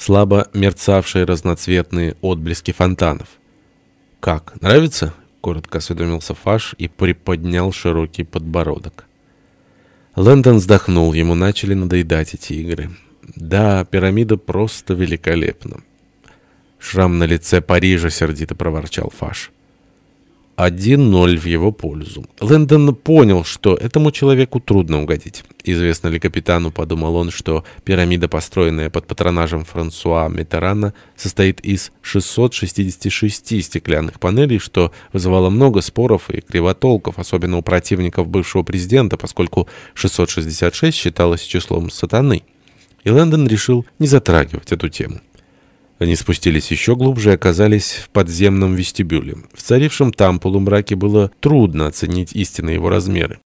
слабо мерцавшие разноцветные отблески фонтанов. «Как, нравится?» — коротко осведомился Фаш и приподнял широкий подбородок. Лэндон вздохнул, ему начали надоедать эти игры. «Да, пирамида просто великолепна». Шрам на лице Парижа сердито проворчал Фаш. 1-0 в его пользу. Лэндон понял, что этому человеку трудно угодить. Известно ли капитану, подумал он, что пирамида, построенная под патронажем Франсуа Митерана, состоит из 666 стеклянных панелей, что вызывало много споров и кривотолков, особенно у противников бывшего президента, поскольку 666 считалось числом сатаны. И Лэндон решил не затрагивать эту тему. Они спустились еще глубже и оказались в подземном вестибюле. В царившем там полумраке было трудно оценить истинные его размеры.